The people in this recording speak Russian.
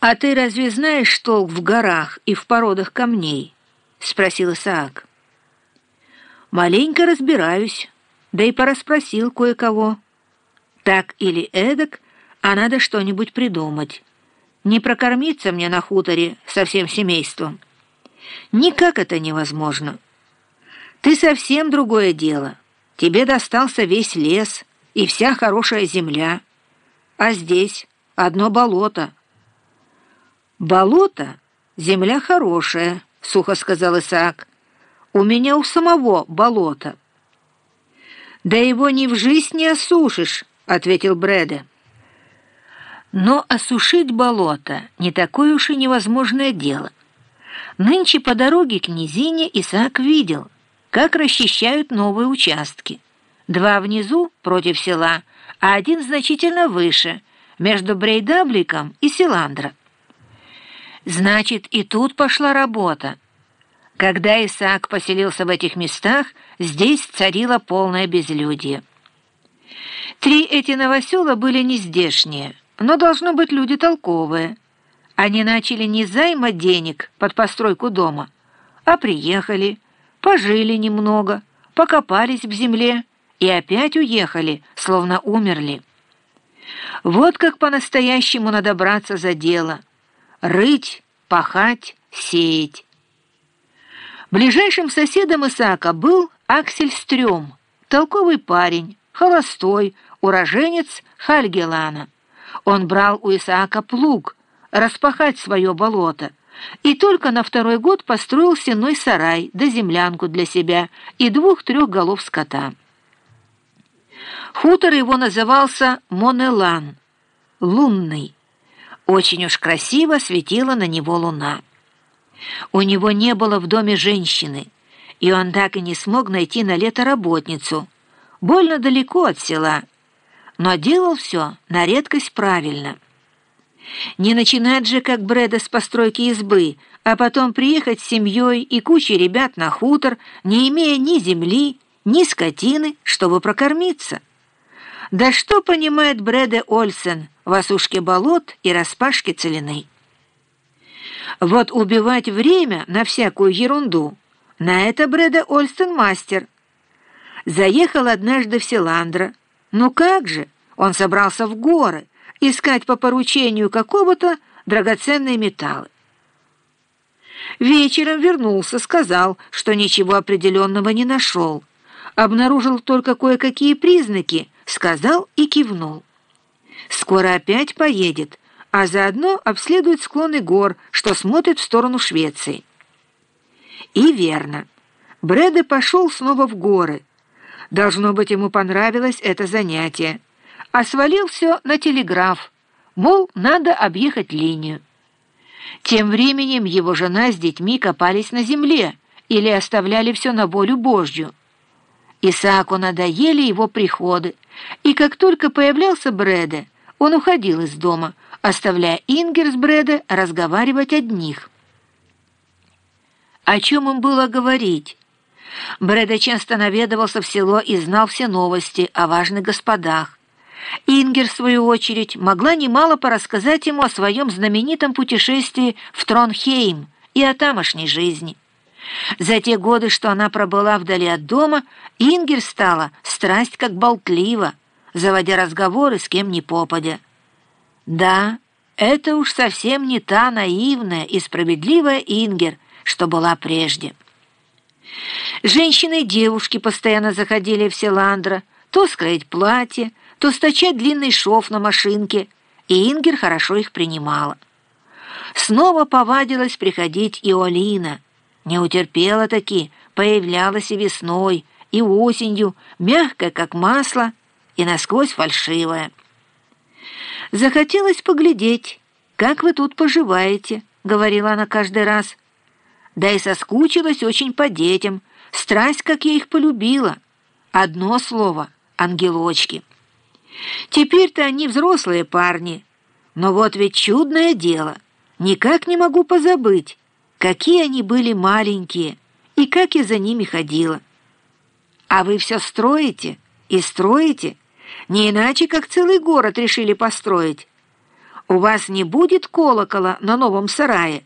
«А ты разве знаешь толк в горах и в породах камней?» — спросил Исаак. «Маленько разбираюсь, да и пораспросил кое-кого. Так или эдак, а надо что-нибудь придумать. Не прокормиться мне на хуторе со всем семейством. Никак это невозможно. Ты совсем другое дело. Тебе достался весь лес и вся хорошая земля. А здесь одно болото». «Болото? Земля хорошая», — сухо сказал Исаак. «У меня у самого болото». «Да его ни в жизнь не осушишь», — ответил Брэда. Но осушить болото не такое уж и невозможное дело. Нынче по дороге к низине Исаак видел, как расчищают новые участки. Два внизу, против села, а один значительно выше, между Брейдабликом и Силандро. Значит, и тут пошла работа. Когда Исаак поселился в этих местах, здесь царило полное безлюдье. Три эти новосела были нездешние, но должно быть люди толковые. Они начали не займа денег под постройку дома, а приехали, пожили немного, покопались в земле и опять уехали, словно умерли. Вот как по-настоящему надо браться за дело — рыть, пахать, сеять. Ближайшим соседом Исаака был Аксель Стрём, толковый парень, холостой, уроженец Хальгелана. Он брал у Исаака плуг, распахать свое болото, и только на второй год построил сенной сарай да землянку для себя и двух-трех голов скота. Хутор его назывался Монелан, лунный. Очень уж красиво светила на него луна. У него не было в доме женщины, и он так и не смог найти на лето работницу. Больно далеко от села, но делал все на редкость правильно. Не начинать же, как Брэда, с постройки избы, а потом приехать с семьей и кучей ребят на хутор, не имея ни земли, ни скотины, чтобы прокормиться. Да что понимает Брэде Ольсен в осушке болот и распашке целины? Вот убивать время на всякую ерунду, на это Брэде Ольсен мастер. Заехал однажды в Селандро. Ну как же, он собрался в горы, искать по поручению какого-то драгоценные металлы. Вечером вернулся, сказал, что ничего определенного не нашел. Обнаружил только кое-какие признаки — сказал и кивнул. Скоро опять поедет, а заодно обследует склоны гор, что смотрит в сторону Швеции. И верно. Брэда пошел снова в горы. Должно быть, ему понравилось это занятие. А свалил все на телеграф, мол, надо объехать линию. Тем временем его жена с детьми копались на земле или оставляли все на волю Божью. Исааку надоели его приходы, и как только появлялся Брэде, он уходил из дома, оставляя Ингер с Брэде разговаривать одних. О чем им было говорить? Брэда часто наведывался в село и знал все новости о важных господах. Ингер, в свою очередь, могла немало порассказать ему о своем знаменитом путешествии в Тронхейм и о тамошней жизни. За те годы, что она пробыла вдали от дома, Ингер стала страсть как болтлива, заводя разговоры с кем ни попадя. Да, это уж совсем не та наивная и справедливая Ингер, что была прежде. Женщины и девушки постоянно заходили в Селандра, то скроить платье, то стачать длинный шов на машинке, и Ингер хорошо их принимала. Снова повадилась приходить и Олина — не утерпела таки, появлялась и весной, и осенью, мягкая, как масло, и насквозь фальшивая. «Захотелось поглядеть, как вы тут поживаете», — говорила она каждый раз. Да и соскучилась очень по детям, страсть, как я их полюбила. Одно слово — ангелочки. Теперь-то они взрослые парни, но вот ведь чудное дело, никак не могу позабыть, Какие они были маленькие, и как я за ними ходила. А вы все строите и строите, не иначе, как целый город решили построить. «У вас не будет колокола на новом сарае?»